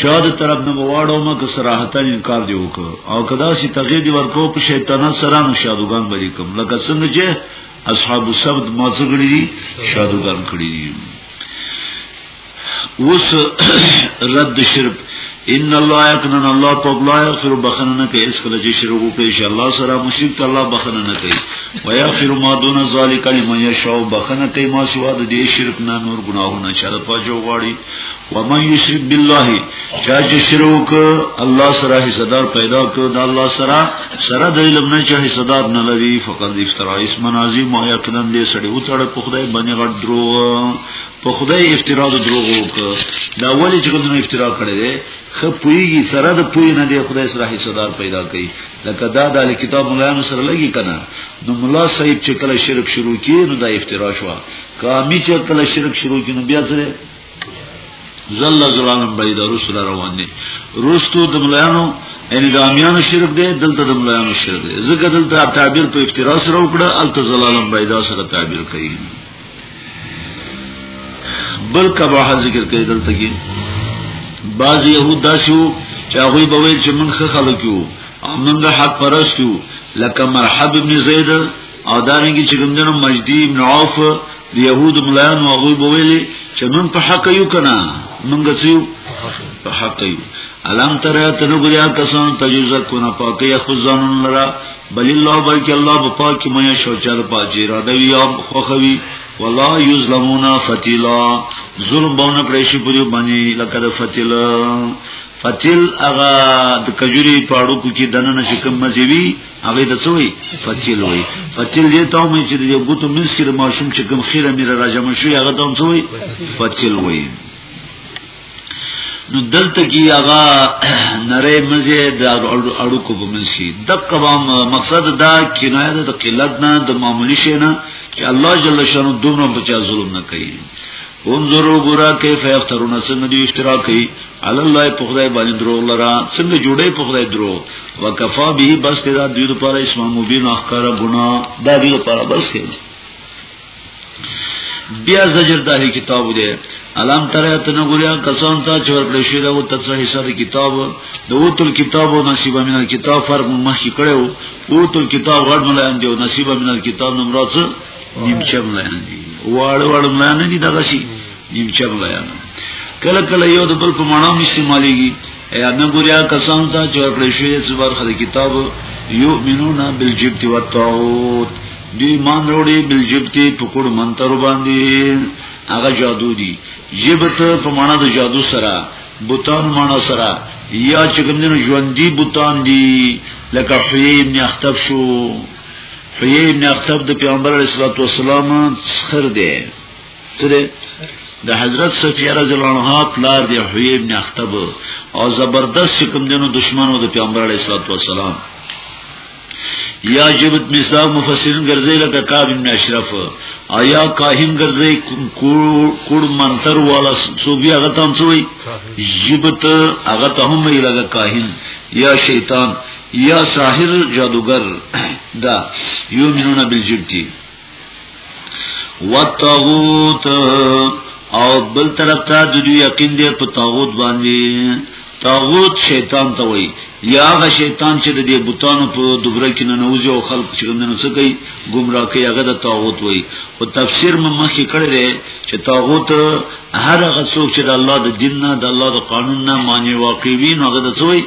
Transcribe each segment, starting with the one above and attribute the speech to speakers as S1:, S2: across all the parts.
S1: شاد طرف نه وواړو ما که صراحتن انکار دی وک او کدا سی تغیر دی ورکو په شیطان سره نو شادوغان بری کوم لکه څنګه چې اصحاب السبت ما څګړي دي شادوغان کړی دي اوس رد شرک ان الله یقنن الله پاک لا یغفر بخنه نه کوي اس کله چې شرک وکړي انشاء الله سره مشرک ته الله بخنه نه کوي و یغفر ما دون ذلک لمن یشاء بخنه کوي ما سوا د دې شرک نه نور ګناهونه چا د پاجو غواړي و من یشرک بالله چا چې شرک الله سره حصدار پیدا کړ د الله سره سره د علم نه چې حصدار نه لري فقط افترا اسم عظیم او یقینا دې سړی وتړ په خدای باندې غړ درو په خدای افترا د دروغ وکړه دا ولې چې کوم افترا کړی دی خو پویږي سره د پوی نه دی خدای سره حصدار پیدا کړي لکه دا د کتاب مولانو سره لګي کنه نو مولا صاحب چې کله شرک شروع کړي نو دا افترا شو کامی چې کله شرک شروع کړي نو بیا سره زل زلالم بيد رسول روان دي رستو د ملانو ان د امیانو شرک دی دلته د ملانو شرک دی زګه دلته تعبیر په افتراس راوکړه الته زلالم بيد سره تعبیر کوي بل کباح ذکر کوي دلته کې بعض يهود داسو چې هغه به ویل چې موږ خلک یو موږ حق پرست یو لکه مرحب ابن زید او دارنګي چې ګمندنو مجدی ابن عوف د يهود ملان او هغه به ویل چې موږ په حق یو کنه موږ سيو په حق یو الم تر تنو ګریا کسان تجوزا کو نه پاکي خزانون لرا بل الله بلک الله په پاک مې شو چر پاجي را دی یا خوخوي ولا یظلمون فتیلا ظلم باندې کړی شي په باندې لکه د فتیل فتیل هغه د کجوري پاړو کو کې دنه نشي کوم مزيوي هغه د څوي فتیل وي فتیل دې ته مې چې د ګوتو منځ کې ماشوم چې کوم خیره میره راځم شو هغه ته څوي فتیل وي نو دلته کې هغه نری مزه د اړو کو بمنشي د قوام مقصد دا کنایه د قلت نه د معمولی شي نه چې الله جل شانو دومره بچا ظلم نه کوي انظرو ګورا کیف یفترون څنګه دی افترا کوي علی الله په خدای باندې درو لرا څنګه جوړې په خدای درو وکفا به بس دا دوی لپاره اسلام مبین احکار غنا دا دوی لپاره بس دی بیا زجر داهی کتاب دی علام تره ته نه ګوریا کسان ته چې ورکړی شوی دا و تفسیر حصہ دی کتاب د وتل کتاب او نصیب من الكتاب فرق مخکې کړو وتل کتاب غړ ملایان دی او نصیب من الكتاب نو مراد څه نیمچه ملایان دی واړ واړ ملایان دي دغه شي نیمچه ملایان کله کله یو د بل په معنا مشي مالېږي یا نه ګوریا کسان ته چې ورکړی شوی سبار خدای کتاب یؤمنون بالجبت والطاغوت دی ایمان وروړي بل جبتي په کوډ منتر باندې هغه جادو دي جبت په معنا د جادو سره بوتان معنا سره یا چې کوم دین ژوندۍ بوتان دي لکه حیی ابن اختب شو حیی ابن اختب د پیغمبر علیه الصلاۃ والسلام څخر دی سره د حضرت صفیه رضی الله عنها پلار دی حیی ابن اختب او زبردست کوم دینو دشمنو د پیغمبر علیه الصلاۃ والسلام یا جبت مثال مفسرین ګرځي لکه کعب بن اشرف او یا کاهن ګرځي کوړ منتر والا سو بیا غتام سوی جبت هغه ته هم وی لکه کاهن یا شیطان یا ساحر جادوګر دا یو منونه بالجبتی وتغوت او بل طرف ته د دوی یقین دی په تغوت باندې تاغوت شیطان ته وای یا هغه شیطان چې د دې بوتانو په دوبره کې نه نوځي او خلق چې نه نو کوي گمراه کوي هغه د تاغوت وای او تفسیر مې مخکې کړی دی چې تاغوت هر هغه څوک چې د الله د دین نه د الله د قانون نه معنی واقعي وي نو هغه د څوی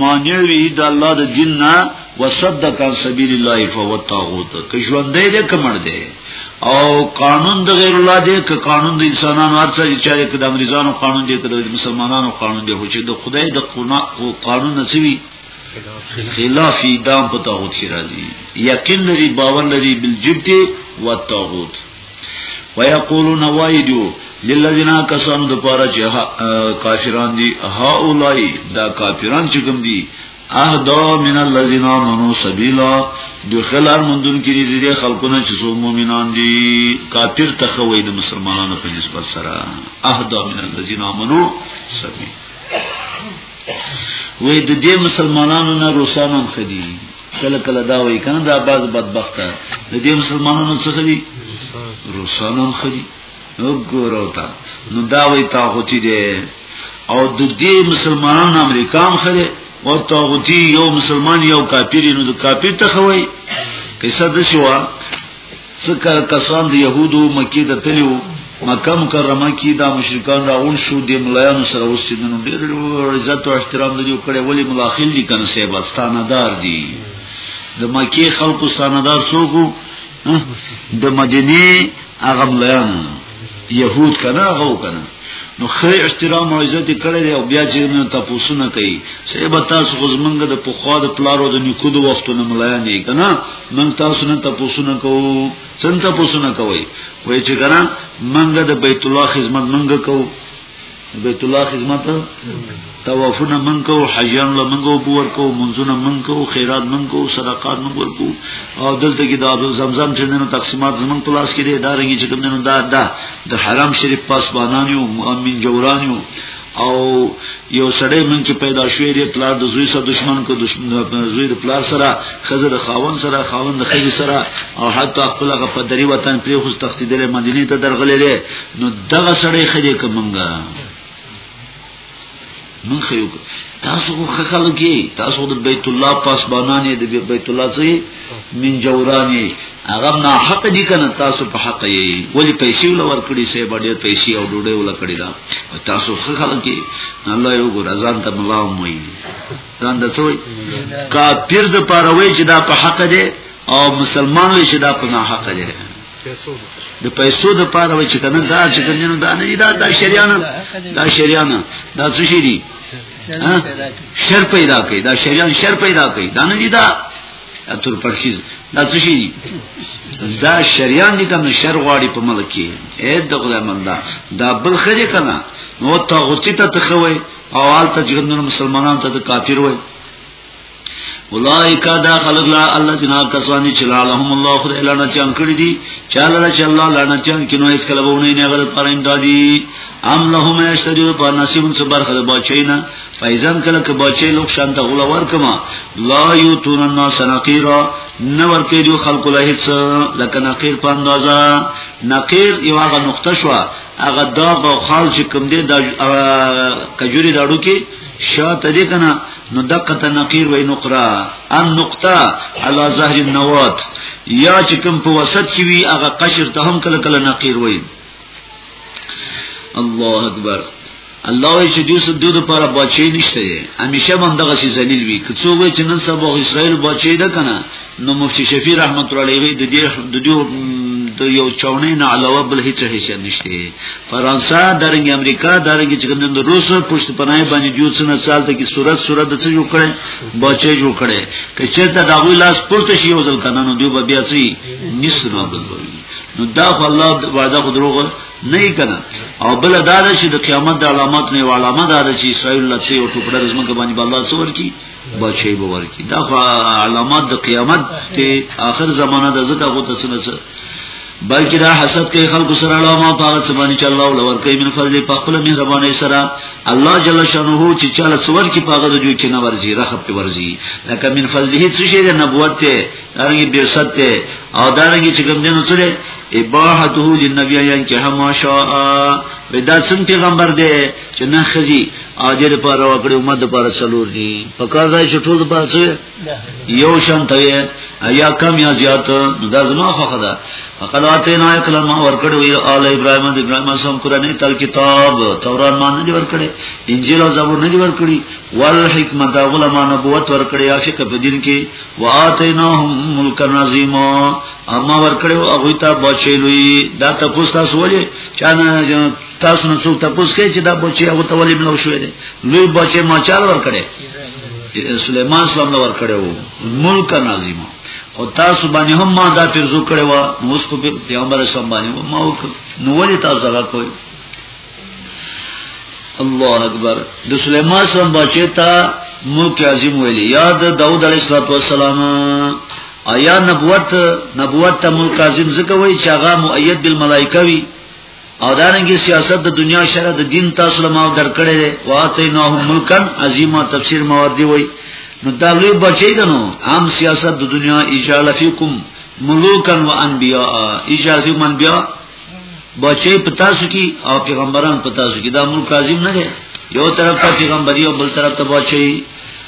S1: مانع وی د الله د دین نه وصدق عن سبیل الله فهو طاغوت که ژوندې دې کمر دې او قانون د غیر الله دې که قانون د انسانانو ارڅه چې چې د انګریزانو قانون دې که د مسلمانانو قانون دې خو چې د خدای د قانون نسوي خلاف دام په طاغوت کې راځي یقین لري باور لري بالجبت والطاغوت ويقولون وايدو للذین کسانو د پاره چې کافران دي هؤلاء دا کافران چې کوم دي اهدا من الذین آمنوا سبیلا د خلار مندون کې دي د خلکونه چې څو مؤمنان دي کافر تخوي د مسلمانانو په نسبت سره اهدا من الذین آمنوا سبیلا وې د دې مسلمانانو نه روسانو خدي کله کله دا وایي کنه دا باز بدبخت دی د مسلمانانو څخه دی روسانو خدي نو ګورو تا نو دا وایي تا هوتی دی او د دې مسلمانانو امریکا هم خدي او تا هوتی یو مسلمان یو کافر نو د کافر ته خوي کیسه د شو څکه کسان د يهودو مکی ته تلو مکه مکرمه کې دا مشرکان راول شو د ملایانو سره اوسېدنو ډېر عزت او احترام دی کړي ولی ملاخل دي کنه سه بستانه دار دي د مکی خلکو ستانه دار سوګو د مدینه هغه ملایان يهود کنه هغه کنه نو خې احترام او عزت کړی دی او بیا چې نو تاسو نه کوي سه به تاسو خو زمونږ د پخوا د پلارو د نیکو د وختو نه ملایان یې کنه من تاسو نه تاسو نه کوو څنګه تاسو نه کوي وای چې کنه منګه د بیت الله خدمت منګه کوو بیت الله خدمت توافونه من کو حجان له منګو بور کو منځونه من کو خیرات من کو صدقات من ورکو او دلته کې دا زمزم چې نن تقسیمات زمون پلاس کې دی دا رنګي چې کوم نن دا دا د حرام شریف پاس بانان یو مؤمن جوران یو او یو سړی من چې پیدا شوی دی پلار د زوی سره دشمن کو دشمن زوی د پلار سره خزر د خاون سره خاون د خزر سره او حتی خپل غ په دری وطن پرې خو تختیدل مدینه ته درغلې نو دغه سړی خدای کومنګا من خیو تاسو خو خخل کی تاسو د بیت الله پاس بانانی د بیت الله سی من جورانی هغه نه حق دي کنه تاسو په حق یې ولی پیسې ول ور کړی سه باندې پیسې او ډوډۍ ول کړی دا تاسو خخل کی الله یو ګور ازان ته الله موي ځان د څوی کا پیر د پاروي چې دا په حق دی او مسلمان وي چې دا په نه حق دی د پیسو د پاره وای چې کنه دا چې کنه دا نه دا دا شریانه دا شریانه دا څه شي دي شر پیدا کوي دا شریان شر پیدا کوي دا نه دي دا اتر پرشیز دا څه شي دي دا شریان دي کوم شر غواړي په ملک کې اې د خدای مندا دا بل خره کنه نو ته غوتی ته تخوي او حالت جګندونو مسلمانانو ته کافر وای اولائک دا خلق لا الله جنا کسانی چې لهم الله خدای لعنت چان کړی دي چاله چې الله لعنت چان کینو اس کله وونه نه غلط پر امدادي ام لهم یشتجو په نصیب څخه برخه بچینا فایزن کله کې بچی لوک شان ته غلا ورکما لا یوتون الناس نقیرا نه ورکې جو خلق له هیڅ لکه نقیر په اندازا نقیر یو هغه نقطه شو هغه داغ او خال چې کوم دی د کجوري داړو کې شاته دې کنه نو دقه تنقیر و نقرا ان نقطه علی ظهر النوات یا چې کوم په وسط کې وي هغه قشر ته هم کله کله نقیر وي الله اکبر الله یې چې دیوس دود لپاره بچی نشته همیشه هم دغه شی ذلیل وي که څو وای چې نن سبا اسرائیل بچی ده کنه نو مفتی شفیع رحمت الله علیه د دې د دې د یو چاونې نه علاوه بل هیڅ حیثیت نشته فرانسه درنګ امریکا درنګ چې کوم د روس پښت پناه باندې جوړ څنګه سال ته کې صورت صورت د څه جوړ کړي بچي جوړ کړي که چې دا دغه لاس پورته شي یو ځل کنه نو دوی به بیا سي نسره بدلوي نو دا خو الله وعده خو دروغ نه کنا او بل دا چې د قیامت د علامات نه علامه دا چې اسرائیل لته او ټوکړه رزمن کې باندې الله سور کی بچي به ورکی دا علامات د قیامت ته آخر زمانہ د زکه غو تسنه سره بلکې دا حسد کوي خلکو سره علامه پاغه سبحانه چې الله ولور کوي من فضل په خپل مهرباني سره الله جل شانه چې چاله سور کې پاغه د جو کې نه ورزي رخب په ورزي لکه من فضله څه شي د نبوت ته دارنګي به ست ته او دارنګي چې کوم دینو سره اباحته للنبي ان کې هم شاء ودا څنګه پیغمبر دی چې نه خزي اجر په اړه وکړي امت په اړه څلور دي په کار ځای چې ټول په څه یو شان ته یا کم یا زیات دا زما خو خدا فقط اته نه کلم ورکړو یا آل ابراهیم د ابراهیم سم قرآنی تل کتاب تورات باندې دی ورکړي انجیل او زبور نه دی ورکړي ول حکمت علماء نبوت ورکړي عاشق په دین کې واتیناهم ملک نظیم اما ورکړو هغه ته بچی لوی دا تاسو تاسو ولې چانه تاسو نو څوک تاسو کې چې دا بچي هغه ته ولې بنو شوې دي لوی بچي ما چال ور کړې سليمان سلام نو ور کړو ملک ناظم خو تاسو باندې هم ما دا پرزو کړو نو اوس په پیغمبر سم باندې ما نو ولې تاسو دا کوی الله اکبر د سليمان سم بچي ته ملک عظیم ویلي یاد داوود علیه السلام آیا نبوت نبوت ته ملک عظیم ځکه وای چې هغه مؤید بالملائکه وی او دارنګه سیاست د دنیا شر د دین تاسو له ما درکړې ده واته نو ملکن عظیمه تفسیر مواردی وای نو دا لوی بچی دنو عام سیاست د دنیا اجاله فیکم ملوکن و انبیاء اجاله فیکم انبیاء بچی پتا سو کی او پیغمبران پتا سو کی دا ملک عظیم نه ده یو طرف ته پیغمبري او بل طرف ته بچی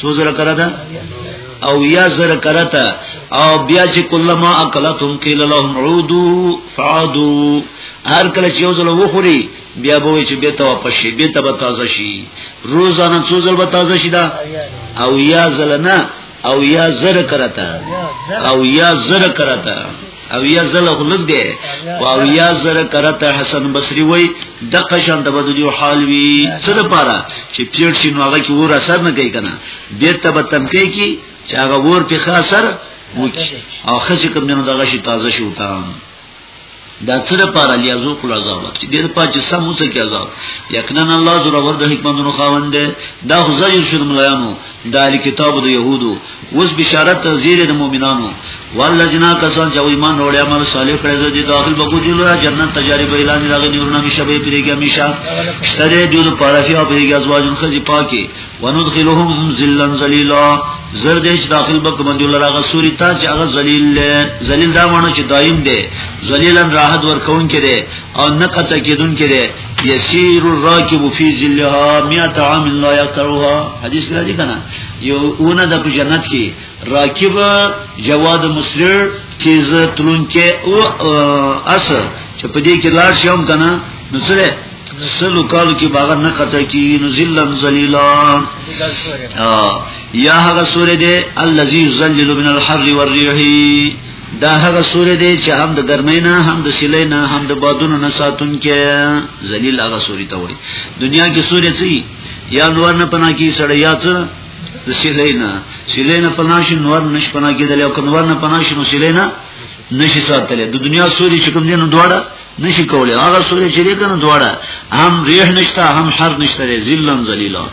S1: څو زره کړه ده او یا زره کړه ته او بیا چې کله ما اکلتم قیل لهم عودوا فعدوا هر کله چې یو ځل وخوري بیا به چې به ته واپس شي به ته به تازه شي روزانه څو ځل به تازه شي دا او یا ځل نه او یا زره کړه ته او یا زره کړه ته او یا زله غلط دی او یا زره کرته حسن بصری وای د قشن د بدلی حال وی څه د پاره چې پیړ شي نو هغه کې ور اثر نه کوي کنه بیر ته به تمکې کی چې هغه ور په خاصر وکی او خځه کوم نه دغه شي تازه شو تا دا څه د پاره لیازو کول عذاب چې ډیر پاج سم اوسه کې عذاب یقینا الله زړه ور د حکمتونو خاوند دی دا غزا یو شرم لایانو دا کتاب د يهودو اوس بشارت زیر د مؤمنانو والذین کسان چې ایمان وروړي عمل صالح کړی زه دې داخل بګو جوړ را جنت تجربه اعلان راغی نور نه مشه به پرې کې مشه شته دې د پارافي او پرې کې ازواج خزي پاکي وندخلهم ذلا ذلیلا زر دې چې داخل بګو باندې لرا غسوري تا چې هغه ذلیل ذلیل دا معنی چې دایم دی ذلیلن راحت ورکون کړي او نه قطع کېدون کړي یسیر الراکب فی ذلها 100 عام لا یقرها حدیث راځي کنه یو اونه د جنت کی راکب جواد مسرر تیز تلونکه او اس چې په دې کې لار شوم کنه نو سره سلو کالو کې باغ نه قطع کی نو ذلن ذلیلا یا هغه سورې دې الذی یذلل من الحر والريح دا هغه سورې دې چې هم د ګرمۍ نه هم د سیلې نه هم د بادونو نه ساتون کې ذلیل هغه سورې ته وایي دنیا کې سورې څه یا نور نه پنا کی سړی یا څه د سیلینا سیلینا پنا شي نور نش پنا کیدل او کنور نه پنا شي نو سیلینا نشي ساتل د دنیا سوري چې کوم دین دواړه نشي کولای هغه سوري چې کنه دواړه هم ریح نشته هم حر نشته ذلن ذلیلا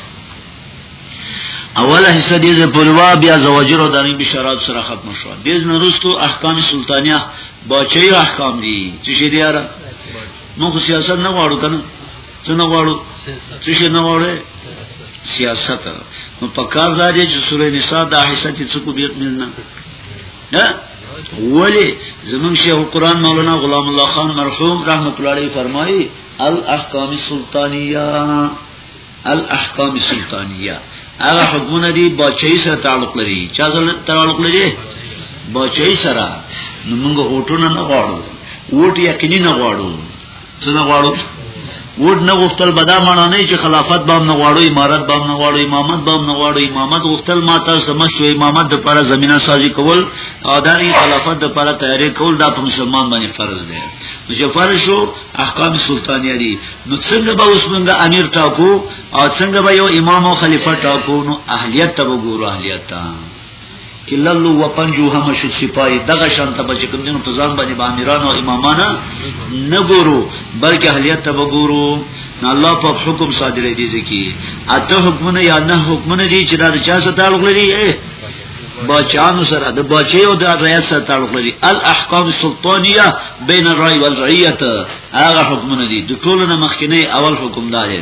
S1: اوله حصہ دې زه پروا بیا زواجر او دانی بشارات سره ختم شو دې نه رستو احکام سلطانیه باچې احکام دي چې دې یاره موږ سیاست نه غواړو کنه څنګه غواړو څه شي نه غواړي سیاست نو په کار دا دی چې سورې نساء د حصہ چې څه کو بیت ملنه نه ولی زمون شیخ القرآن مولانا غلام الله خان مرحوم رحمت الله علیه فرمایي الاحکام السلطانیه الاحکام السلطانیه هغه حکمونه دي بچی سره تعلق لري چا سره تعلق لري بچی سره نو موږ هوټونه نه غواړو ووټ یقیني نه غواړو څنګه غواړو وډ نه غوښتل بدا معنی نه چې خلافت به نه غواړو امارت به نه غواړو امامت به نه غواړو امامت غوښتل ما تاسو مخ شو امامت د پر زمينه سازي کول او د خلافت د پر تیاری کول د مسلمان باندې فرض دی نو چې فرض شو احکام سلطانیه دي نو څنګه به اوس موږ امیر ټاکو او څنګه به یو امام او خلیفہ ټاکو نو اهلیت ته وګورو اهلیت ته کللو و پنجو هم شد سپای دغه شان ته بچ کوم دین په ځان باندې بامیران او امامانا نه ګورو بلکې اهلیت ته وګورو نه الله په حکم صادره دي ځکه اته حکمونه یا نه حکمونه دي چې دا چا سره تعلق لري بچانو سره د بچي او د رئیس سره تعلق لري الاحکام السلطانيه بین الرای والرعیه هغه حکمونه دي د ټولو نه مخکنی اول حکم دا دی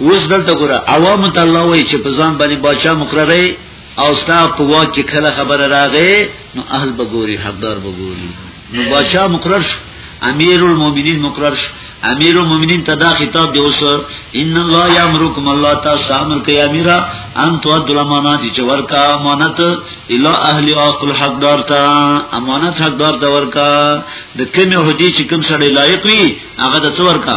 S1: اوس دلته ګوره عوام ته الله وایي چې په ځان باندې بادشاہ مقرره او ستا په واک کې کله خبره راغې نو اهل بګوري حقدار بګوري نو بادشاہ مقرر شو امیر المؤمنین مقرر شو امیر المؤمنین ته دا خطاب دی اوس ان الله یامرکم الله تاسو امر کوي امیرا ان تو عدل امانات چې ورکا امانت اله اهل عقل حقدار ته امانت حقدار ته ورکا د کوم هدي چې کوم سره لایق وي هغه د څور کا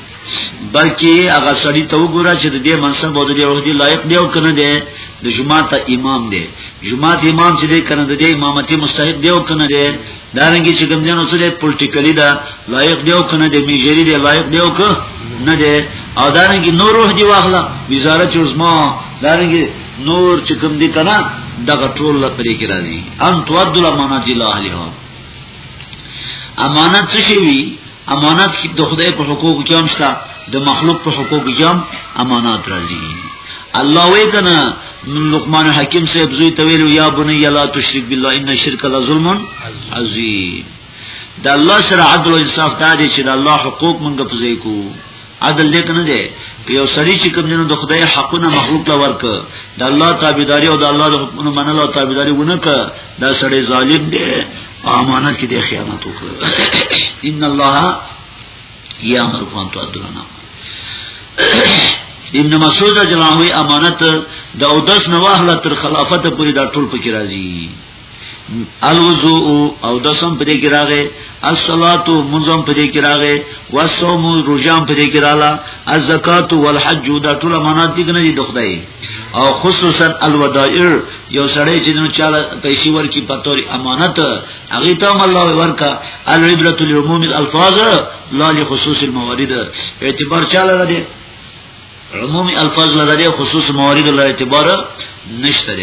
S1: بلکې هغه سړی ته وګوره چې د دې منصب او د دې عہدې لایق دی او کنه دی د جمعه ته امام دی جمعه ته امام چې دی کنه د دې امامتي مستحق دی او کنه دی دا رنګي چې کوم جنو سره پولیټیکلی دا لایق دی او کنه دی میجری دی لایق دی او کنه نه دی او دا رنګي نور عہدې واخلا وزارت عظما دا رنګي نور چې کوم دی کنه دغه ټول لپاره کې راځي ان تو عدل منازل اهلها امانت څه شي وي امانت کې د خدای په حقوق کې هم شته د مخلوق په حقوق کې هم امانات راځي الله وی کنه لقمان حکیم صاحب زوی تویل یا بنی لا تشرک بالله ان الشرک لظلم عظیم د الله سره عدل او انصاف دا دی چې د الله حقوق مونږ په ځای کوو عدل دې کنه دې یو سړی چې کوم دینو د خدای حقونه مخلوق لا ورک د الله تابعداري او د الله د حکمونو منل او تابعداري ونه ک دا سړی ظالم دی امانت کې دې خیانت وکړ ان الله یامر فان تو ادرنا ابن مسعود جلاوی امانت د اودس نواهله تر خلافت پورې دا ټول پکې راځي الوضوء او دسم پرې کې راغې الصلات منظم پرې کې راغې والصوم روزام پرې کې رااله الزکات والحج دا ټول امانات دي کنه دي دخدای او خصوصا الودائر یو سړی چې نو چاله پیسې ورکی په تور امانت هغه ته هم الله ورکا العبرۃ لعموم الالفاظ لا لخصوص الموارد اعتبار چاله لري عمومي الفاظ لري خصوص موارد لري اعتبار نشته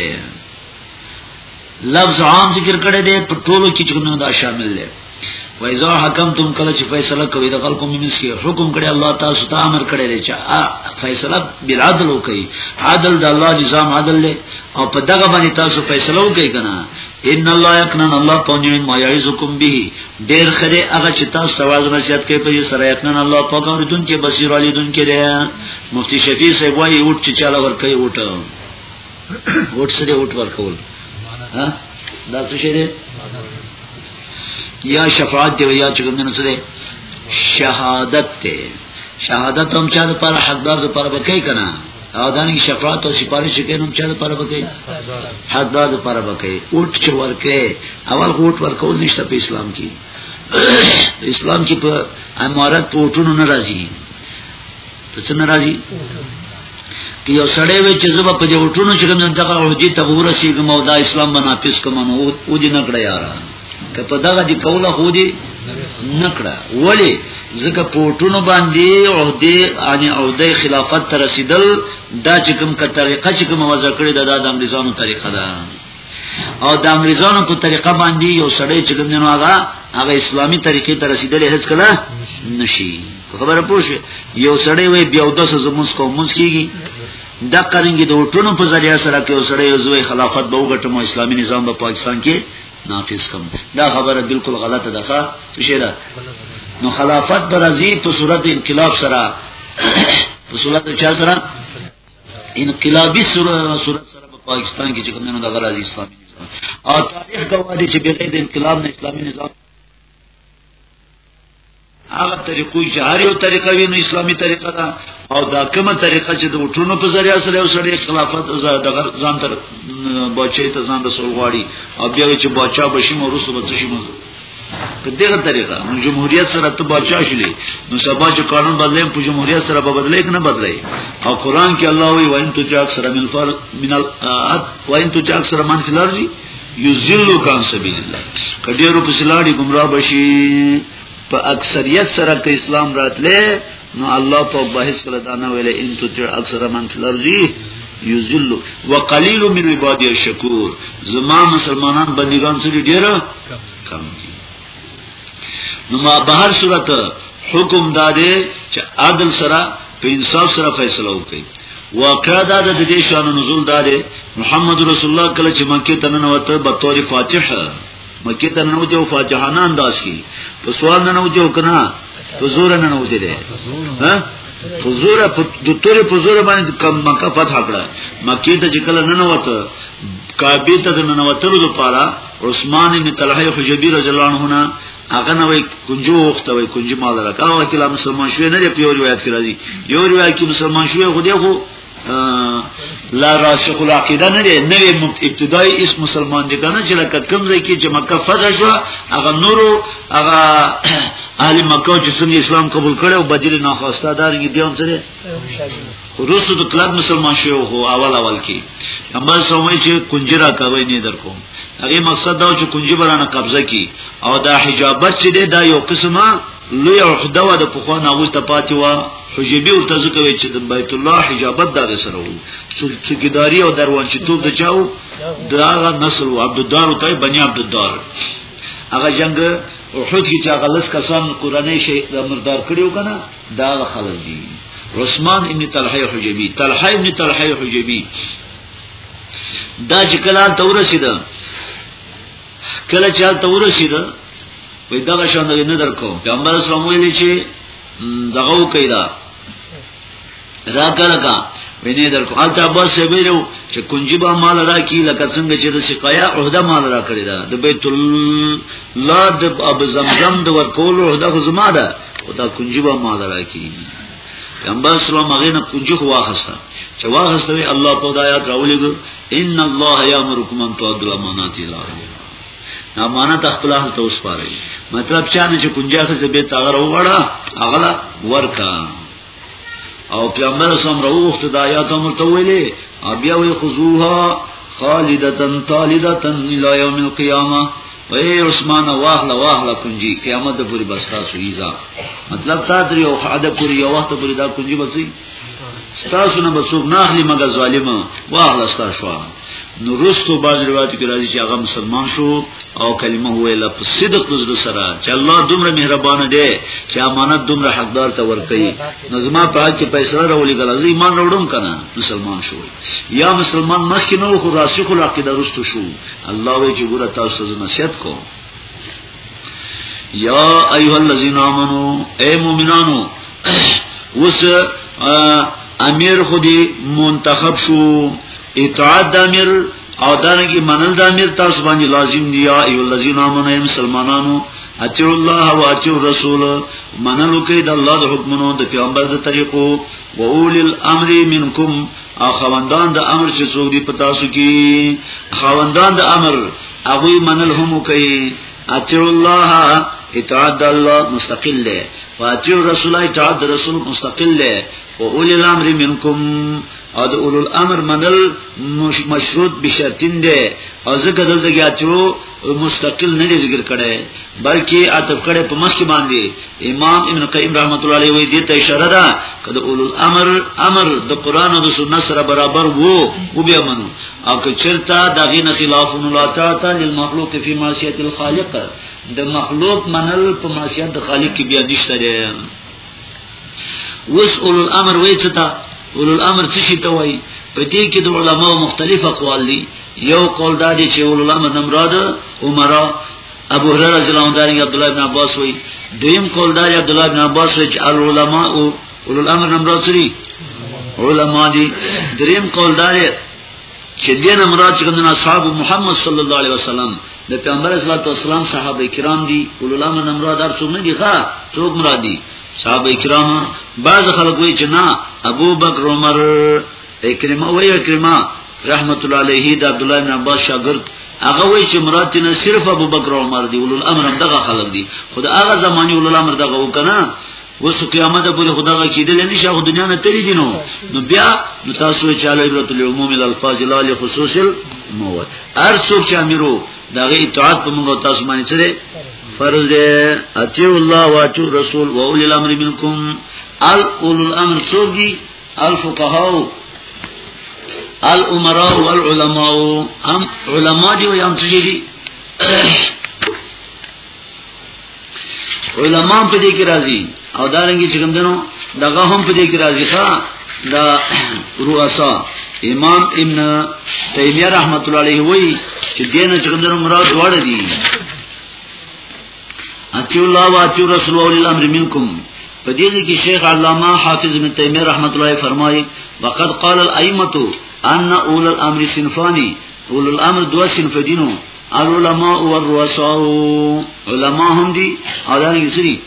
S1: لفظ عام ذکر کړی دی په ټولو کې چې کومه دا شامل دی وایذا حکمتم کله چې فیصله کوي د خلکو مینس کې حکم کړی الله تاسو ته امر کړی دی چې فیصله بالعدل وکړي عدل د الله نظام عدل دی او په دغه باندې تاسو فیصله وکړئ کنه ان الله یقنا الله پونجوی ما یعزکم به ډیر خره هغه چې تاسو تواز نصیحت کوي په سره یقنا الله پاک او دن کې بصیر علی دن کې دی مفتی شفیع صاحب وایي وټ چې چاله ور کوي وټه ووټ سره ووټ ورکول ها دا څه شي یا شفاعت دی یا چې کوم نه سره شهادت ته شهادت هم چا د پر حقدار د پر بکې کنا او دانی شفاعت او سپارښت کې هم چا د پر بکې حقدار د پر بکې اوټ چې ورکه اول اوټ ورکول نشته په اسلام کې اسلام کې په امارت په اوټونو ناراضي ته څه ناراضي که یو سړی وي چې زما په دې وټونو چې کوم دغه وحدي ته ورسېږم او دا اسلام منافس کوم نو او دې نکړه یارا که په دغه دې کوله خو دې نکړه ولی ځکه په وټونو باندې او دې یعنی او دې خلافت ته رسیدل دا چې کوم کا طریقه چې کوم وځ کړی دا د امریزانو طریقه ده او د انګريزانو په طریقه باندې یو سړی چې کوم نه هغه هغه اسلامي طریقې ته رسیدلې هیڅ کله نشي خبره پوه شو یو سړی وي بیا د څه زموږ کوم موږ کیږي د قرنګي د ټونو په ذریعہ سره کې وسړی یو زوی خلافت به وګټم او اسلامي نظام په پاکستان کې نافذ کوم دا خبره بالکل غلطه ده ښه څه ده نو خلافت برازي په صورت انقلاب سره په صورت چا سره انقلابی صورت سره په پاکستان کې چې کوم نه دغه راځي اسلامي نظام او تاریخ گواهی چې بغیر د انقلاب نه اسلامي نظام هغه طریقو چې هر یو طریقه وي نو اسلامي طریقه ده او دا کومه طریقه چې د وټونو په ذریعہ سره یو سړی خلافت دغه ځان تر بچی ته ځان رسول غواړي او بیا چې بچا بشي مورسته بچی شي په دغه طریقه نو جمهوریت سره ته بچا شلې نو سبا چې قانون بدلې په جمهوریت سره به بدلې کنه بدلې او قران کې الله وی وان تو جاک سره من فر من ال وان تو جاک سره من فلر دی یذلوا کان سبیل الله کډیرو په سلاړي گمراه بشي په اکثریت سره که اسلام راتله نو الله په بحث کړه دا نه ویل ان تو تر اکثر من تلرجی یذل وقلیل من عبادی الشکور زما مسلمانان بندگان سره ډیر کم دي نو ما بهر صورت حکم داده چې عادل سره په انصاف سره فیصله وکړي واقع دا د دې شان نزول داده محمد رسول الله کله چې مکه ته ننوته به تور فاتحه مکه ته نو جو فاجهانه انداز کی په سوال نه نو جو کنا په زور نه نو جو ده ها په زور په دتور په زور باندې کم مکه فتح کړه مکه ته چې کله نه نوته کعبه ته نه نوتلو لپاره عثمان بن طلحه حجبی رضی الله عنه هغه نوې کنجو وخته وي کنجو مال راکا او کله مسلمان شوی نه دی په یو روایت کې راځي یو روایت کې مسلمان شوی خو دی خو لا راسخ العقیده نه دی نوې ابتدایي اس مسلمان دي کنه چې لکه کوم ځای کې چې مکه فتح شو هغه نورو هغه اهل مکه چې څنګه اسلام قبول کړي او بدیل نه خواسته دار یې دیوم سره روسو د کلب مسلمان شو هو اول اول کې اما سموي چې کنجرا کوي نه در کوم هغه مقصد دا چې کنجي برانه قبضه کی او دا حجابت چې دا یو قسمه لوی عقده و د پخوا ناوز ته پاتې و حجبی ورته ځکه وی چې د بیت الله حجابت دغه سره وو څوکیداری او دروانچی توب د چاو دغه نسل و عبد الدار او تای بنی عبد الدار هغه جنگ احد کې چې هغه لس کسان قرانه شي د مردار کړیو کنه دا خلک دي عثمان ابن طلحه حجبی طلحه ابن طلحه حجبی دا چې کلان تورسیدل کله چې هلته ورسید وې دغه شان دی نه درکو پیغمبر اسلام ویل چې دغه وکیدا را کړه کا ویني درکو هلته عباس سیبیرو چې کنجی با مال را کی لکه څنګه چې د سقایا عہده مال را کړی دا د بیت الله د اب زمزم د ورکول عہده خو زما ده او دا کنجی با مال را کی پیغمبر اسلام هغه نه کنجی خو واخسته چې واخسته الله په دایات راولېګو ان الله یامرکم ان تؤدوا الامانات الی اهلها امانت خپل اهل ته وسپارئ مطلب چا نه چې کنجه خزه به تاغره وړه اغلا ورکا او پیغمبر سم راوخت د آیات امر ته ویلې بیا وی خذوها خالدتن طالدتن الى یوم القیامه اے عثمان واخلا واخلا کنجی قیامت پوری بستا سویزا مطلب تا دریو خاده پوری یو وخت پوری دا کنجی بسی ستاسو نه بسوک نه اخلي مګر ظالم واغله ستاسو نو رستو باز روایت کې راځي چې هغه مسلمان شو او کلمه ویله په صدق د زړه سره چې الله دومره مهربان دی چې امانت دومره حقدار ته ورکړي نو زما په حق کې پیسې راولې غلا زه ایمان وروړم کنه مسلمان شو یا مسلمان مخکې نو خو راسخ العقیده رستو شو الله وی چې ګوره تاسو زنه شت کوم یا ایها الذین آمنو اے مومنانو وس امیر خودی منتخب شو اطاعت د امیر او دانګي منل د امیر تاسو باندې لازم دی یا ایو الذین آمنو اے مسلمانانو اتیو الله او اتیو رسول منلو کې د الله د حکمونو د پیغمبر د طریقو و اول الامر منکم او خوندان د امر چې څوک دی پتا سو کې خوندان د امر هغه منل هم کوي اطیع الله اطاعت الله مستقل ده فاطیع رسول اطاعت رسول مستقل ده او اولی الامر منکم او د اولو الامر منل مشروط بشرطین ده او ځکه دلته کې اچو مستقل نه ذکر کړي بلکې عطف کړي په مخ باندې امام ابن قیم رحمت الله علیه وی دې ته اشاره ده کله اولو الامر امر د قران او د سنت سره برابر وو او بیا منو او که چرتا دغه نه خلاف ملاطات للمخلوق فی معصیت الخالق د مخلوق منل په معصیت د خالق کې بیا نشته دی وس اول الامر وای څه تا اول الامر څه شي ته وای په دې کې د علماو مختلف اقوال دي یو قول دا دی چې اول الامر د مراد عمره ابو هريره رضی الله عنه عبد الله بن عباس وای دویم قول دا دی عبد الله بن عباس وای چې العلماء اولو الامر نمرات سری علماء دی دریم قول داره چې دین امراد چې کوم اصحاب محمد صلی الله علیه وسلم د پیغمبر صلی الله علیه وسلم صحابه کرام دي علماء من امراد هر څوک نه دي ښا څوک مراد دي صحابه کرام بعض خلک وایي چې نه ابو بکر عمر اکرمه وایي اکرمه رحمت الله علیه د عبد الله بن عباس شاګرد هغه وایي چې مراد نه صرف ابو بکر عمر دي اولو الامر دغه خلک دي خدای هغه زماني اولو الامر دغه وکنه اوس قیامت پورې خدا غا کیدل نه شي خو دنیا نه تری دي نو نو بیا نو تاسو چې علی عبرت العموم الالفاظ لا لخصوص الموت هر څوک چې امیرو دغه اطاعت په موږ تاسو باندې سره فرض دی اتی الله واچو رسول و اولی الامر منکم ال اول الامر څوک دي الفقهاء الامراء والعلماء هم علما دي او هم څه دي علماء په دې کې راځي او دا رنګي چې کوم دنو دغه هم په دې کې راځي ښا دا رؤسا امام ابن تیمیه رحمت الله علیه وایي چې دین چې کوم دنو مراد وړ دي اتی الله و اتی رسول اول الامر منکم په دې کې شیخ علامه حافظ ابن تیمیه رحمت الله فرمایي وقد قال الائمه ان اول الامر صنفان اول الامر دو صنف دینو العلماء والرؤساء علماء هم دي او دا یسری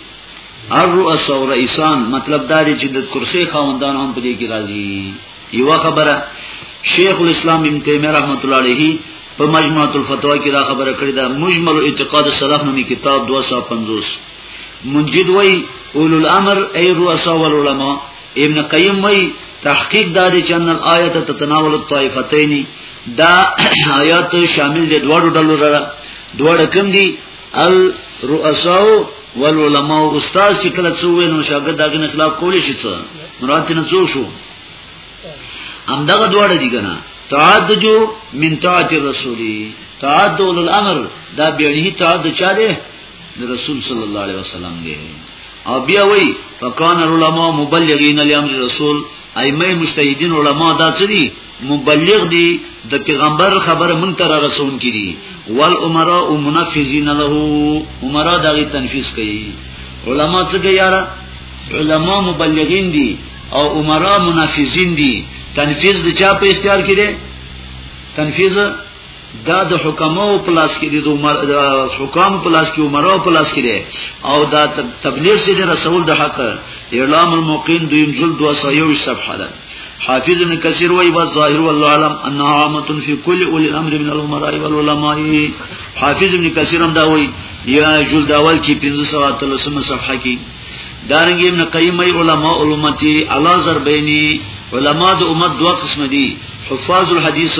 S1: الرؤساء رئیسان مطلب دا دی چې د کرسي خاوندان هم په دې کې راځي یو خبره شیخ الاسلام ابن تیمیه رحمت الله علیه په مجموعه الفتوا کې دا خبره کړې ده مجمل اعتقاد السلف نومي کتاب 250 منجد وای اولو الامر ای رؤسا والعلماء ابن قیم وای تحقیق دا دی چې ان الایه تتناول الطائفتین دا آیات شامل دي دوړو ډلو را دوړ کم دي الرؤساء والعلماء استاد چې کله څو وینو شاګرد دغه نه خلاف کولی شي څه مراد نه څو شو هم دغه دوړ دي کنه تعدد من طاعت الرسول تعدد الامر دا بیړنی تعدد چا دی رسول صلی الله علیه وسلم دی او بیا وی فکان العلماء مبلغین الامر رسول ائمه مجتهدین علما دا څه دي مبلغ دی د پیغمبر خبره مونږ ته رسون کړي ول امراء منفذین له امراء دغه تنفیذ کوي علما څه کوي یاره علما مبلغین دي او امراء منفذین دي تنفیذ د چا په اختیار کې دی تنفیذ دا د حکمو پلاس کې دي د عمر د حکام پلاس کې عمرو پلاس کې دي او دا تبلیغ چې د رسول د حق اعلام الموقین دویم جلد 220 صفحه ده حافظ ابن کثیر وی بس ظاهر والله علم ان عامه فی کل اول الامر من الامراء والعلماء حافظ ابن کثیر هم دا وی یا جلد اول کې 513 صفحه کې دارنګ ابن قیم ای علماء علمتی علا ضربینی علماء د امت دوه قسم دي حفاظ الحدیث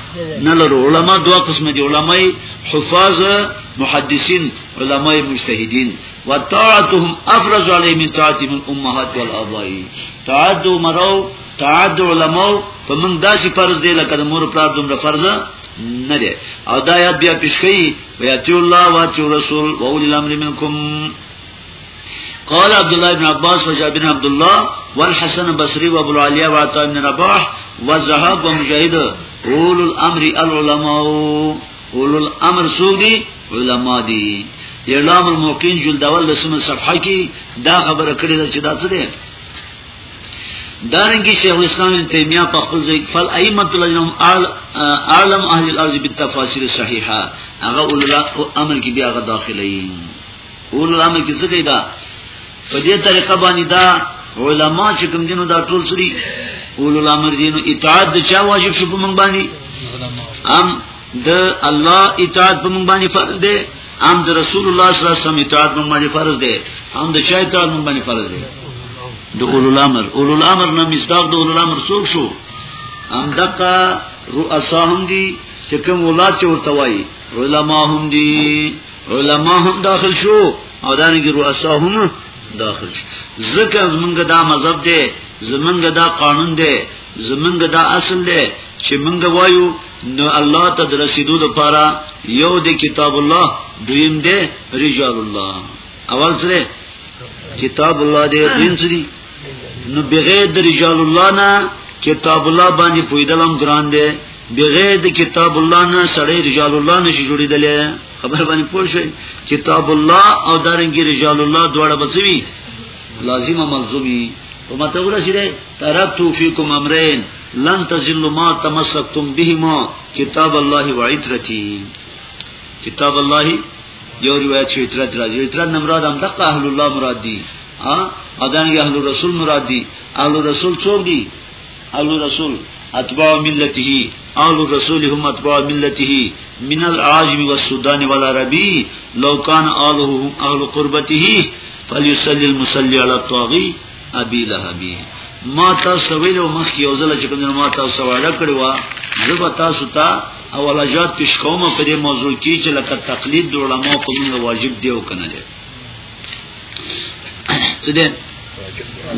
S1: نه لرو علما دوه قسم دي علما حفاظ محدثین علما مجتهدین وطاعتهم افرض علی من طاعت من امهات والاباء طاعت مرو طاعت علما په من داسې فرض دی لکه د مور پلار دومره فرض نه دی او دا یاد بیا پیش کړي ویاتو الله واتو رسول واول الامر منکم قال عبد الله بن عباس وجابر بن عبد الله والحسن البصري وابو العليا وعطاء بن رباح وزهاب ومجاهد اول الامر العلماء اول الامر سودي علما دي اعلام الموقین جلد اول د سم صفحه کې دا خبره کړې ده چې دا څه ده دارنګي شیخ الاسلام ابن تیمیه په خپل ځای فل ائمه الذين عالم اهل الارض بالتفاسير الصحيحه هغه اول امر کې بیا غو داخلي اول الامر کې څه کوي دا په دې طریقه باندې دا علما چې کوم دینو دا ټول سړي اول الامر دینو اطاعت د چا واجب شو په موږ باندې ام د الله اطاعت په موږ باندې فرض دی ام د رسول الله صلی الله علیه وسلم اطاعت په موږ باندې فرض دی ام د چا اطاعت په موږ باندې فرض دی د اول الامر اول الامر نه مصداق د اول الامر څوک شو ام دقه رؤساهم دي چې کوم ولات چې ورته وایي علما هم دي علما هم داخل شو او دانګي رؤسا هم داخل شو زکه زمونږ دا مذهب دی زمونږ دا قانون دی زمونږ دا اصل دی چې مونږ وایو نو الله ته د رسیدو لپاره یو دی کتاب الله دویم دی رجال الله اول سره کتاب الله دی دویم سری نو بغیر د رجال الله نه کتاب الله باندې پویدلم ګران دی بغیر د کتاب الله نه سړی رجال الله نشي جوړیدل خبر باندې پوه شئ کتاب الله او دارنګي رجال الله دواړه بچوي لازمه ملزومي او ماته ورسیده ترتو فیکم امرین لن تزلوا ما تمسکتم بهما کتاب الله و عترتی کتاب الله یو روایت شو عترت راځي عترت نه مراد هم دغه اهل الله مراد دي ها اذان اهل رسول مراد دي اهل رسول څوک دي اهل الرسول اتباع ملته اهل الرسول هم اتباع ملته من العاجم والسودان والعربي لو كان اهله هم اهل قربته فليصلي المصلي على الطاغي ابي لهب ما تاسو ویلو مخ یو ځل چې کوم ما تاسو واړه کړو زه تاسو ته اولجات پیش کوم په دې موضوع کې چې لکه تقلید د علماو په موږ واجب دی او کنه څه دې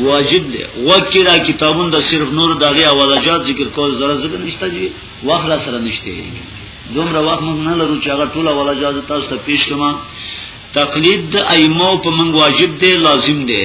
S1: واجب دی وکه دا کتابون د صرف نور دغه اولجات ذکر کول زره زګ نشته جی واخ را سره نشته دومره وخت موږ نه لرو چې هغه ټول اولجات تاسو ته پیش کما تقلید د ائمه په موږ واجب دی لازم دی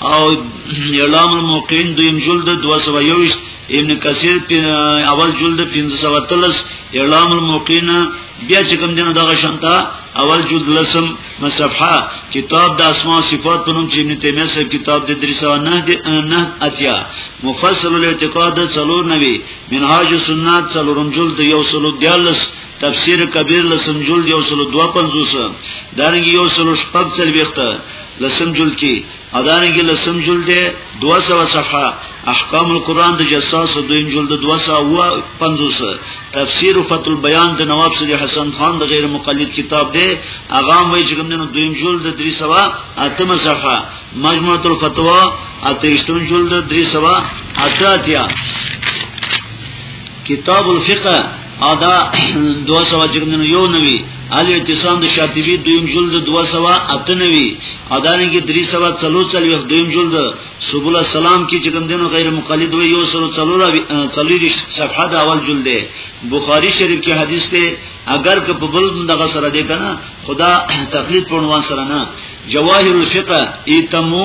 S1: او اعلام الموقعین دویم جلد 221 ابن کثیر اول جلد 513 اعلام الموقعین بیا چې کوم دینه دغه شانتا اول جلد لسم مصفحه کتاب د اسماء صفات په نوم چې ابن تیمیه سره کتاب د 309 نه اتیا مفصل الاعتقاد څلور نوي منهاج سنت څلورم جلد یو سلو دیالس تفسیر کبیر لسم جلد یو سلو دو پنزوس دارنگی یو سلو شپب چلویخت لسم جلد کې ادانګي لسم جلد دی 200 صفحه احکام القرآن د جساس دویم جلد 250 تفسیر فتح البیان د نواب سید حسن خان د غیر مقلد کتاب دی اغه وی چې کومنه دویم جلد 300 اتم صفحه مجموعه الفتوا اتیشتم جلد 300 اتاتیا کتاب الفقه او دا 200 جګنن یو نوی علی اعتصام د شاطبی دویم جلد 298 او دا لنګي 340 دویم جلد سبول السلام کې چې کوم دینو غیر مقلد وي یو سره څلور څلور صفحه د اول جلد دی بخاری شریف کې حدیث دی اگر که په بل دغه سره دی کنه خدا تقلید په عنوان سره نه جواهر الفقه ایتمو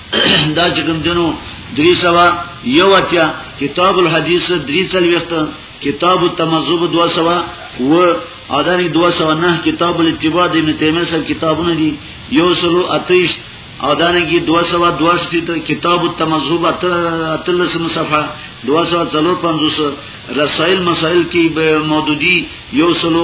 S1: دا چې کوم دنو درې سوا یو اتیا کتاب الحدیث درې سل وخت کتاب التمذهب دو سوا و اداري دو سوا نه کتاب الاتباع د ابن تیمیه سره کتابونه دي یو سلو اتیش او دانګي 222 کتاب التمذهب اتلسم صفحه 245 رسائل مسائل کی به مودودی یو سلو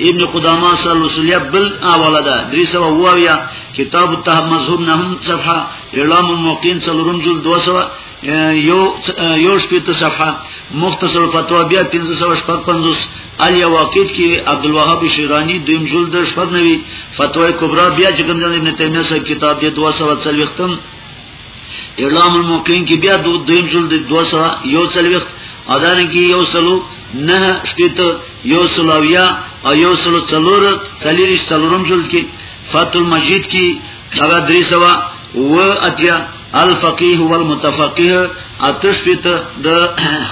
S1: ابن قدامه صلی الله علیه بل اوله ده درې سو واویا کتاب التهب مذهب نه هم صفحه اعلام الموقین څلورم جلد 200 یو یو شپږ صفحه مختصر فتوا بیا 1555 علی واقید کې عبد الوهاب شیرانی دویم جلد 89 فتوا کبرا بیا چې کوم ابن تیمیه صاحب کتاب دی 240 ختم اعلام الموقعین کې بیا دو دیم جل د 200 یو څلوخت اذان کې یو سلو نه شپیت یو سلویا او یو سلو څلور څلیرش څلورم جل کې فتح المجید کې هغه درې سوا و اتیا الفقيه والمتفقيه اتش پیت د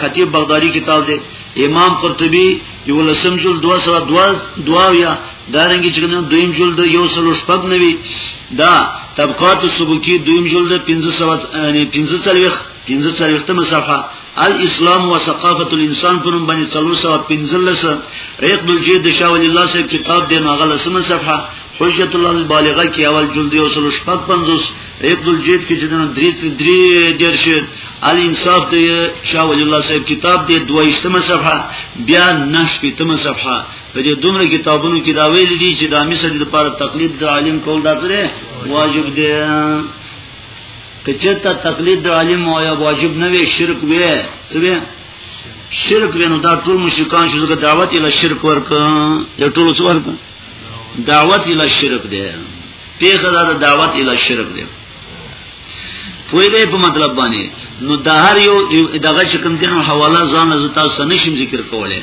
S1: خطیب بغدادي کتاب دی امام قرطبي یو لسم جل 202 دواویا دارنګي چې نو دویم جلد یو سلو شپږ نوي دا طبقات السبکی دویم جلد 1500 یعنی 15 15 مصافه الاسلام و ثقافت الانسان په نوم باندې 315 ریق الجید شاول الله صاحب کتاب دی نو غل سم صفحه حجت الله البالغه کې اول جلد یو سلو شپږ 50 ریق الجید کې چې نو درې درې درش الانصاف دی شاول الله صاحب کتاب دی 22 صفحه بیا نش په صفحه په دې دومره کتابونو کې دا ویل دي چې د مثل لپاره تقلید د عالم کول دا سره واجب دی کچته تقلید د عالم او یا واجب نه وي شرک وي څه وي شرک وینو دا ټول مشرکان شو زګه دعوت اله شرک ورک یو ټول څور دعوت اله شرک دی پیغه دا دعوت اله شرک دی پوی دی په مطلب باندې نو د هر یو دغه چې کوم دینو حواله ځان له تاسو نه شم ذکر کولای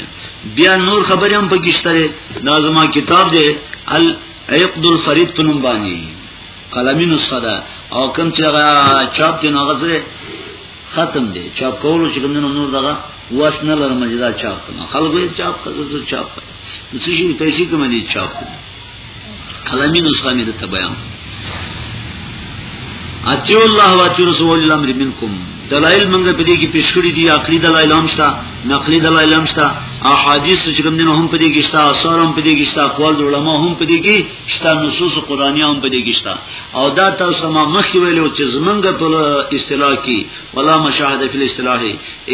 S1: بیا نور خبرې هم پکې شته دا زما کتاب دی العقد الفرید په نوم باندې قلمي نسخه ده او کوم چې هغه چاپ دی نو هغه ختم دی چاپ کولو چې کوم دینو نور دغه واس نه لرم چې دا چاپ کړم خلکو یې چاپ کړو زه چاپ کړم څه شي پیسې کوم دي چاپ کړم قلمی نسخه مې درته بیان اتیو الله و اتیو رسول الله امر منکم دلایل منګه په دې کې پیش کړی دي عقلي دلایل هم شته نقلي دلایل هم شته احادیث چې کوم دین هم په دې کې شته اثار هم په دې کې شته اقوال علماء هم په دې کې شته نصوص قرآنی هم په دې کې شته او دا تاسو ما مخکې ویلو چې زمونږ په اصطلاح کې ولا مشاهده فی الاصطلاح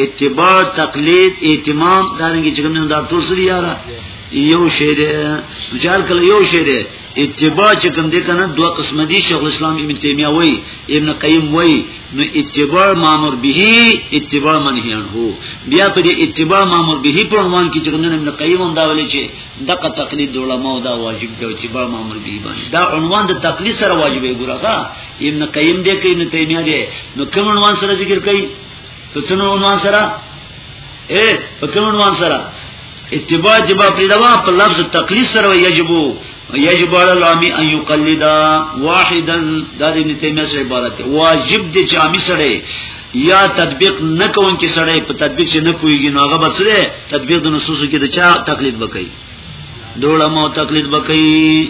S1: اتباع تقلید اهتمام دا رنګ چې کوم دا ټول سړي یاره یو شی دی جار کله یو شی دی اتباع چې کوم دی کنه دوه قسم دي شیخ الاسلام ابن تیمیه وای ابن قیم وای نو اتباع مامور به اتباع منهی عنه بیا په دې اتباع مامور به په عنوان کې چې کوم ابن قیم هم دا ولې چې دغه تقلید د علماو دا واجب دی اتباع مامور به باندې دا عنوان د تقلید سره واجب دی ګورغه ابن قیم دې کوي ابن تیمیه دې نو کوم عنوان سره ذکر کوي په کوم عنوان سره اے په کوم عنوان سره اتباع جبا پیدوا په لفظ تقلید سره یجبو یجب علی العامی ان یقلد واحدا دا د ابن تیمیه سره عبارت واجب دي چې عامی سره یا تطبیق نه کوون کې سره په تطبیق چې نه پويږي نو هغه بسره تطبیق د نصوصو کې د چا تقلید وکړي دوړه مو تقلید وکړي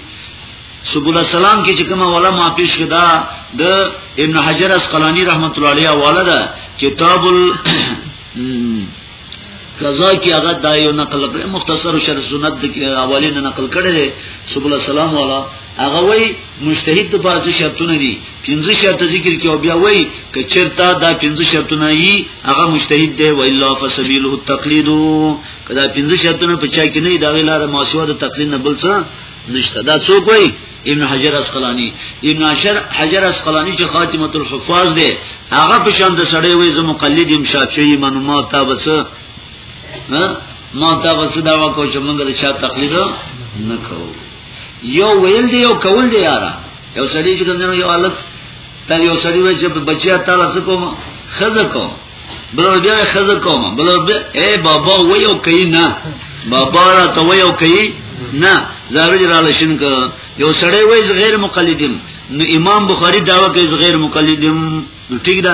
S1: سبول السلام کې چې کومه ولا ما پیش کړه د ابن حجر اسقلانی رحمت الله علیه والده کتاب ال قضا کی هغه دا یو نقل کړ مختصر شر سنت د حواله نه نقل کړي دي سبول السلام والا هغه وای مجتهد د بازو شرطونه دي پنځه شرط ذکر کی او بیا وای ک چرتا دا پنځه شرطونه یي هغه مجتهد دی و الا فسبیله التقلید کدا پنځه شرطونه په چا کې نه دا ویلاره ماسوه د تقلید نه بل څه نشته دا څوک وای ابن حجر اسقلانی ابن حجر حجر اسقلانی چې خاتمه الحفاظ دی هغه په شان د سړی وای زمو مقلد ام شافعی منو ما تا بس ما تا بس دا وکړو چې موږ د چا تقلید نه کوو یو ویل دی یو کول دی یارا یو سړی چې کوم یو حالت ته یو سړی وای چې بچیا تعالی څه کوم خزه کوم بلور بیا خزه کوم بلور بیا اے بابا ویو کوي نه بابا را ته ویو کوي نه زارج را لشن ک یو سړی وای ز غیر مقلدم نو امام بخاری داوا کوي ز غیر مقلدم نو ټیک ده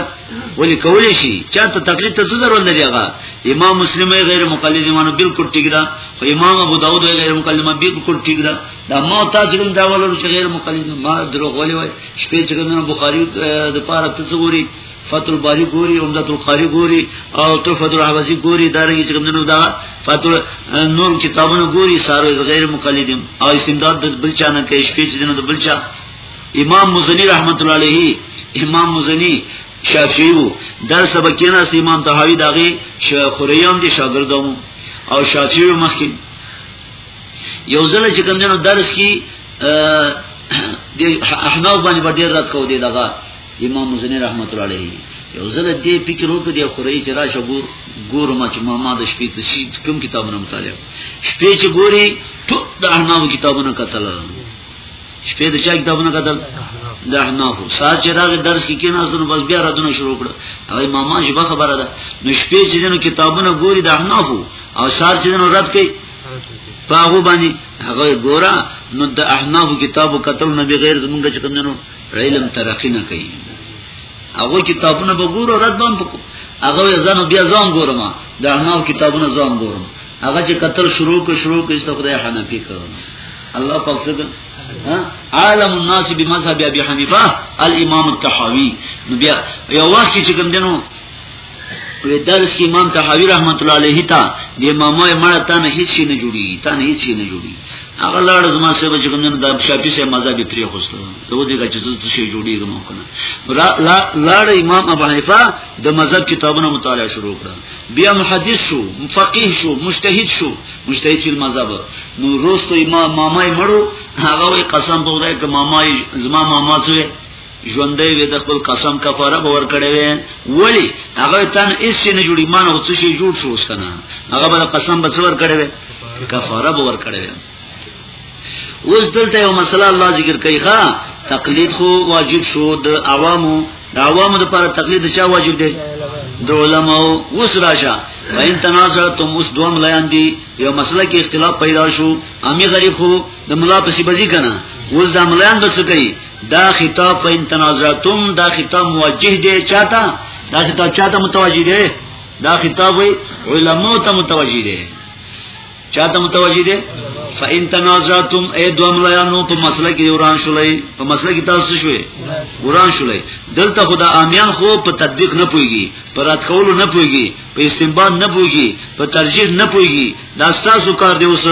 S1: ولی کولی شي چاته تقلید ته څه ضرورت لري هغه امام مسلم غیر مقلدم نو بالکل ټیک ده خو امام ابو داود غیر مقلدم بالکل ټیک ده دا ما تاسو لم داوا لرو چې غیر مقلدم ما دروغ ولی وای شپې چې بخاری د پاره ته څوري فتح الباری ګوري عمدت القاری ګوري او تحفۃ العوازی ګوري دارنګ چې کومنو دا فتح نور کتابونه ګوري سارو غیر مقلدین او استمداد د بل چا نه کوي شپې چې د بل چا امام مزنی رحمت الله علیه امام مزنی شافعی وو در سبکینا سی امام طحاوی داغه شخوریان دي شاګردو او شافعی مخکې یو ځل چې کومنو درس کې د احناف باندې ډیر رات کو دی دغه امام مزنی رحمت الله علیه یو ځل دې فکر وکړ دی خوري چې راشه ګور ګور ما چې ما ما د شپې ته شي کوم کتابونه مطالعه شپې چې ګوري ټول د احناف کتابونه قتل شپې د چا کتابونه قتل د احناف سات چې راغی درس کې کېناست نو بس بیا راتونه شروع کړ هغه ماما چې به خبره ده نو شپې چې دنو کتابونه ګوري د احناف او سات چې دنو رد کړي پاغو باندې هغه ګورا نو د احناف کتابو قتل نه بغیر زمونږ چې کوم نه علم ترقی نه کوي هغه کتابونه به ګورو رد بام پکو هغه ځان بیا ځان ګورم د احناف کتابونه ځان ګورم هغه چې قتل شروع کو شروع کو است خدای حنفي کړو الله پاک څنګه عالم الناس بمذهب ابي حنيفه الامام الطحاوي بیا یو وخت چې کوم دینو په درس کې امام طحاوی رحمت الله علیه تا د امامای مړه تا نه هیڅ شي نه جوړي تا نه هیڅ شي نه جوړي هغه لاړ زما سره چې کوم نه د شافعي سره مذهب پرې خوسته ته ودی چې څه شي جوړي کوم کنه لاړ امام ابو حنیفه د مذهب کتابونو مطالعه شروع کړه بیا محدث شو فقيه شو مجتهد شو مجتهد فی المذهب نو روستو امام مامای مړو هغه قسم په خدای ک مامای زما ماما سره ژوندې وي د خپل قسم کفاره باور کړي وي ولی هغه تن هیڅ نه جوړي مان او څه شي جوړ شو اوس کنه هغه بل قسم به څور کړي وي کفاره باور کړي وي اوس دلته یو مسله الله ذکر کوي ښا تقلید خو واجب شو د عوامو د عوامو لپاره تقلید چا واجب دی د علماو اوس راشه وین تنازعتم اوس دوم لیان دی یو مسله کې اختلاف پیدا شو امی غریب خو د ملا په سی بزی کنه اوس د ملایان د څه کوي دا خطاب په انتنازعتم دا خطاب موجه دی چاته دا خطاب چاته متوجه دی دا خطاب علماء ته متوجه دی چاته متوجه دی فإن تنازعتم اي دوم لایانو په مسله کې وران شولای په مسله کې تاسو شوي وران شولای دلته خدا امیان خو په تطبیق نه پويږي په رات کول نه پويږي په استنباط نه پويږي په ترجیح نه پويږي دا تاسو کار دی اوس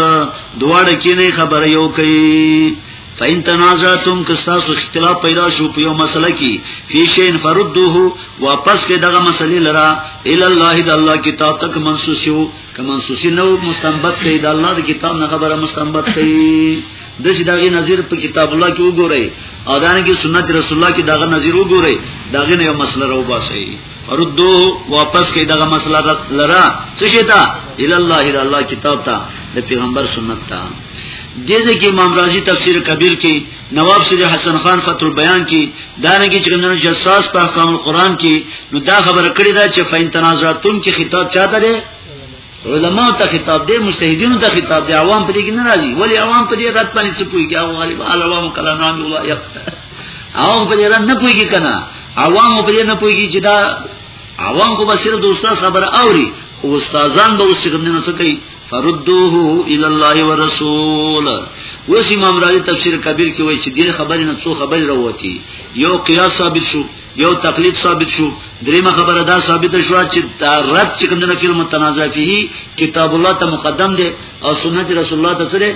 S1: دواړه کې نه خبره یو کوي فین تنازعتم که تاسو اختلاف پیدا شو په یو مسله کې فی شین فردوه واپس کې دغه مسلې لرا ال الله د الله کتاب تک منسوس یو که منسوس نو مستنبت کړي د الله د کتاب نه خبره مستنبت کړي د چې دغه نظر په کتاب الله کې وګورئ او دانه کې سنت رسول الله کې دغه نظر وګورئ دغه نه یو مسله راو باسي ردو واپس کې دغه مسله لرا څه شي تا ال الله د الله کتاب ته د پیغمبر سنت ته دې ځکه امام رازی تفسیر کبیر کې نواب سید حسن خان فتح البیان کې دانګي چې نن جساس په احکام القرآن کې نو دا خبره کړې ده چې فین تنازعتم کې خطاب چاته ده علماء ته خطاب دی مجتهدینو ته خطاب دی عوام پرې کې ناراضي ولی عوام پرې رات باندې څه پوي کې او غالب عوام کله نام الله یو عوام پرې رات نه پوي کې کنه عوام پرې نه پوي کې چې دا عوام کو بصیر دوستا خبر اوري خو استادان به اوس څنګه نه څه کوي فردوه الى الله ورسول وس امام رازی تفسیر کبیر کې وایي چې دې خبرې نه څو خبرې راوتی یو قیاس ثابت شو یو تقلید ثابت شو دریمه خبره دا ثابت شو چې رد چې کوم نه فلم متنازع فيه کتاب الله ته مقدم دی او سنت رسول الله ته سره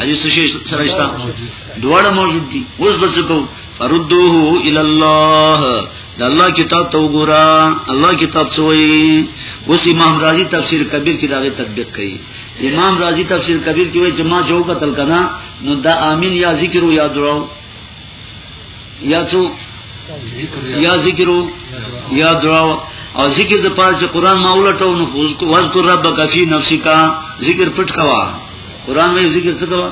S1: حدیث شي سره استا دواړه موجود دي اوس بس کو فردوه الى الله د الله کتاب ته وګوره الله کتاب څه وایي اوس امام رازی تفسیر کبیر کې داغه تطبیق کړي امام رازی تفسیر کبیر کې وایي چې ما جو قتل کنا نو دا امین یا ذکر یا دعا یا څو یا ذکرو یا دعا او ذکر د پاره چې قران ما ولټو نو وذکر ربک فی نفسک ذکر پټ کوا قران وی ذکر څه کوا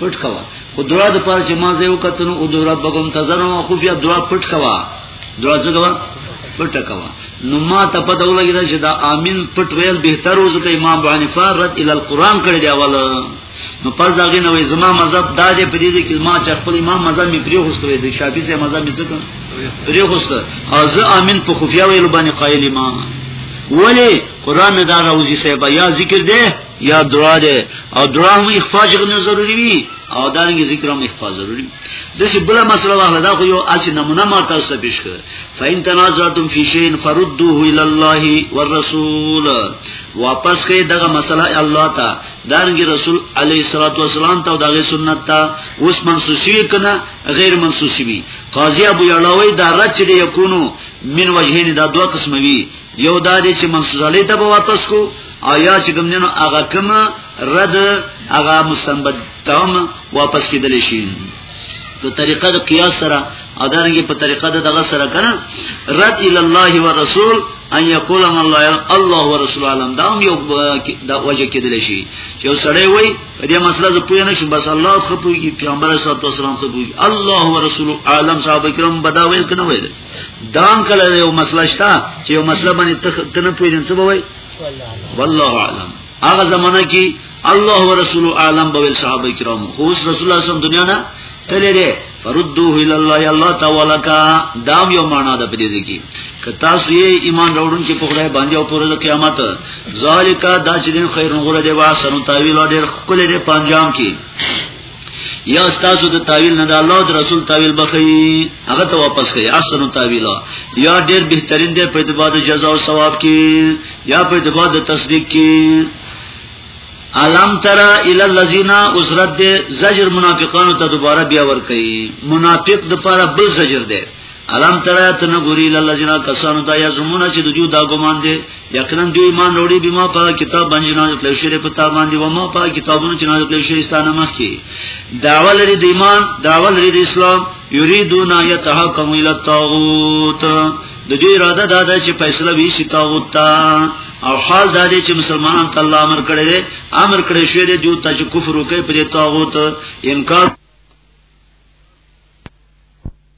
S1: پټ کوا او دعا د پاره چې ما زه یو کتنو او دعا ربکم تزرم او خفیا دعا پټ کوا دعا څه کوا پټ کوا نو ما ته په دولګی دا چې دا امین پټ ویل به تر اوسه امام بانی فار رد ال القران کړی دی اول نو پس دا غي نوې زما مذهب دا دې پرې دې کې ما چې خپل امام مذهب می پرې هوستوي د شافعي سي مذهب می څه پرې هوست او زه امين په خفیا ویل باندې قائل امام ولی قران دا راوځي صاحب یا ذکر دې یا دعا دې او دعا هم اخفاج غو ضروری وي او دا رنګ ذکر هم اخفاج ضروری د څه بل مسله واخله دا خو یو اسی نمونه ما تاسو پیش کړ فین تنازعتم فی شین فردوه الی الله والرسول واپس کړئ دغه مسله الله ته دارنګ رسول علی صلوات و سلام ته دغه سنت ته اوس منسوسی کنا غیر منسوسی وی قاضی ابو یعلاوی دا رد چې یکونو من وجهین دا دوه قسم وی یو دا چې منسوس علی ته واپس کو او یا چې کوم دینو هغه کما رد هغه مستنبت تام واپس کیدل شي په طریقه د قیاس سره او دانګي په طریقه د دغه سره کنه رد ال الله ورسول ان یقول ما الله الله ورسول عالم دا هم یو د وجه کېدل شي چې سړی وای په دې مسله زه پوه نه شم بس الله خو پوهیږي پیغمبر صلی الله علیه وسلم خو پوهیږي الله ورسول عالم صاحب کرام بدا ویل کنه ویل دا کله یو مسله شته چې یو مسله باندې تنه پوهیدل څه وای والله اعلم هغه زمانہ کې الله ورسول عالم بویل صحابه کرام خو رسول الله صلی الله علیه وسلم دنیا نه تللی دی فردوه الی الله الله تعالی کا دام یو معنا ده په دې کې که تاسو یې ایمان راوړون چې په خدای باندې او پر قیامت ذالک دا چې خیر غره دی واسنو تعویل ډیر خپل دې پنجام کې یا تاسو د تعویل نه د الله د رسول تعویل بخی هغه ته واپس کړئ احسن تعویل یا ډیر بهترین دی په اعتبار د جزا او ثواب کې یا په اعتبار د تصدیق کې علم ترا الی الذین اسرت زجر منافقانو ته دوباره بیا ور کوي منافق د پاره بل زجر دی علم ترا تن غوری للذین کسانو دا یزمون چې د جو دا ګمان دي یقینا دوی ایمان وروړي بما په کتاب باندې نه خپل شری په تاب باندې و ما په کتابونو چې نه خپل شری ستانه مخ کی داوا لري د ایمان داوا لري د اسلام یریدون یتحکم الی الطاغوت د دې اراده دا ده چې فیصله وی شي طاغوت او حال دا دی چې مسلمانان ته الله امر کړی امر کړی شوی دی جو ته چې کفر وکړي په طاغوت انکار